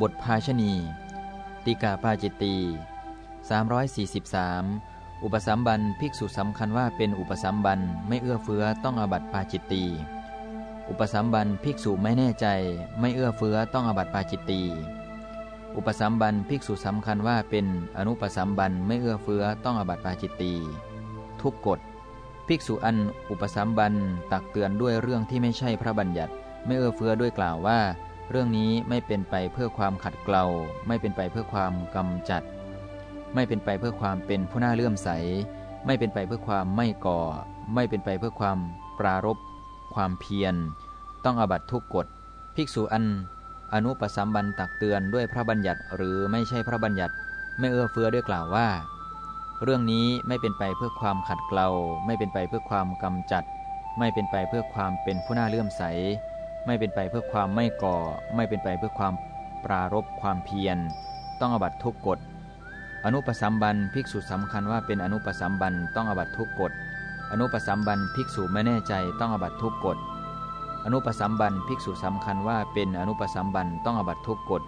บทภาชณีติกาปาจิตตี343 อุปสัมบันภิกษุสำคัญว่าเป็นอุปสัมบันไม่เอื้อเฟื้อต้องอาบัติปาจิตตีอุปสัมบันภิกษุไม่แน่ใจ ไม่เอื้อเฟื้อต้องอาบัติปาจิตตีอุปสัมบันภิกษุสำคัญว่าเป็นอนุปสัมบันไม่เอื้อเฟื้อต้องอาบัติปาจิตตีทุกกฎภิกษุอันอุปสัมบันตักเตือนด้วยเรื่องที่ไม่ใช่พระบัญญัติ ไม่เอื้อเฟื้อด้วยกล่าวว่า เรื่องนี้ไม่เป็นไปเพื่อความขัดเกลาไม่เป็นไปเพื่อความกำจัด ไม่เป็นไปเพื่อความเป็นผู้น่าเลื่อมใส ไม่เป็นไปเพื่อความไม่ก่อ ไม่เป็นไปเพื่อความปรารบความเพียร ต้องอบัตทุกกฎ ภิกษุอัน อนุปสัมบันตักเตือนด้วยพระบัญญัติหรือไม่ใช่พระบัญญัติ ไม่เอื้อเฟื้อด้วยกล่าวว่า เรื่องนี้ไม่เป็นไปเพื่อความขัดเกลาไม่เป็นไปเพื่อความกำจัด ไม่เป็นไปเพื่อความเป็นผู้น่าเลื่อมใส ไม่เป็นไปเพื่อความไม่ก่อ ไม่เป็นไปเพื่อความปรารบความเพียร ต้องอบัตทุกกฎ อนุปสัมบันภิกษุสำคัญว่าเป็นอนุปสัมบันต้องอบัตทุกกฎ อนุปสัมบันภิกษุไม่แน่ใจต้องอบัตทุกกฎ อนุปสัมบันภิกษุสำคัญว่าเป็นอนุปสัมบันต้องอบัตทุกกฎ